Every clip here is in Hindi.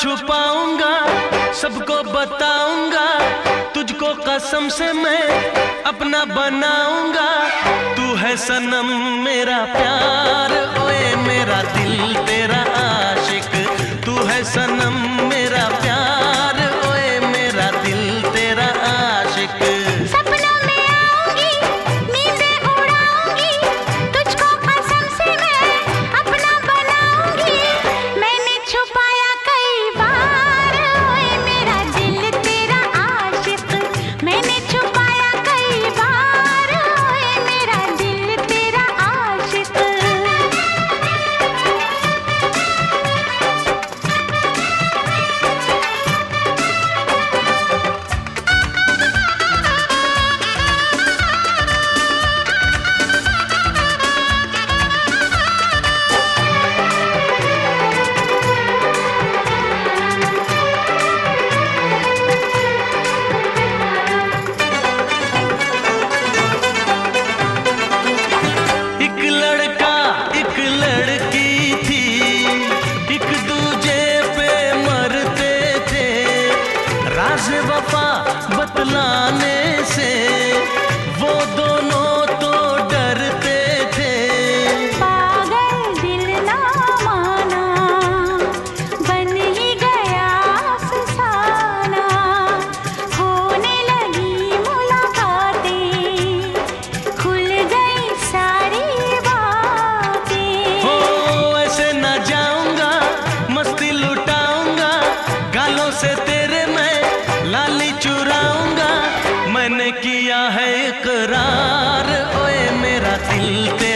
छुपाऊँगा, सबको बताऊँगा, तुझको कसम से मैं अपना बनाऊँगा। तू है सनम मेरा प्यार, ओए मेरा दिल तेरा आशिक। तू है सनम मेरा प्यार। दिल पे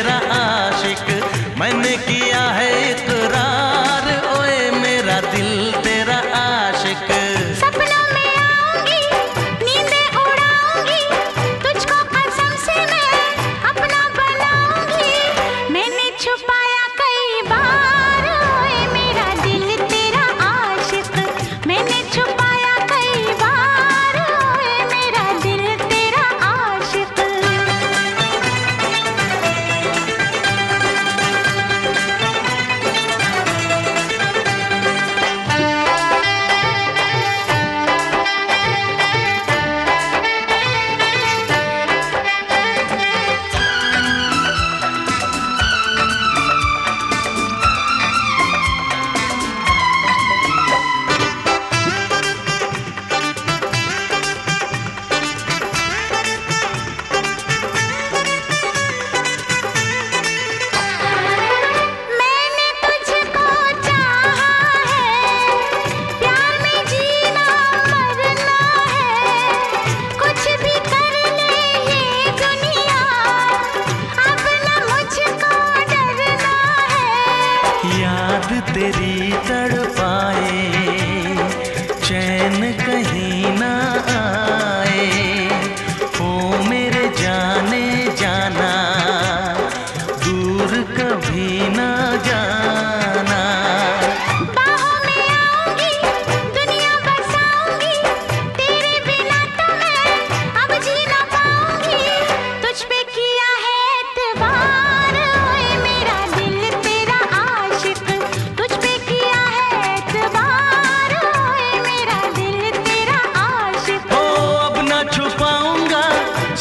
तेरी तड़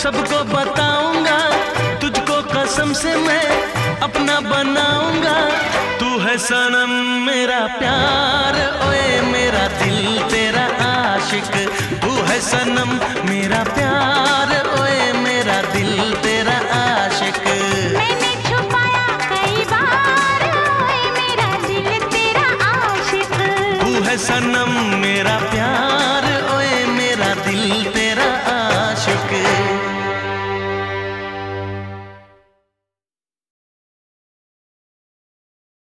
सबको बताऊँगा तुझको कसम से मैं अपना बनाऊँगा। तू है सनम मेरा प्यार ओए मेरा दिल तेरा आशिक। तू है सनम मेरा प्यार ओए मेरा दिल तेरा आशिक। सनम मेरा प्यार ओए मेरा दिल तेरा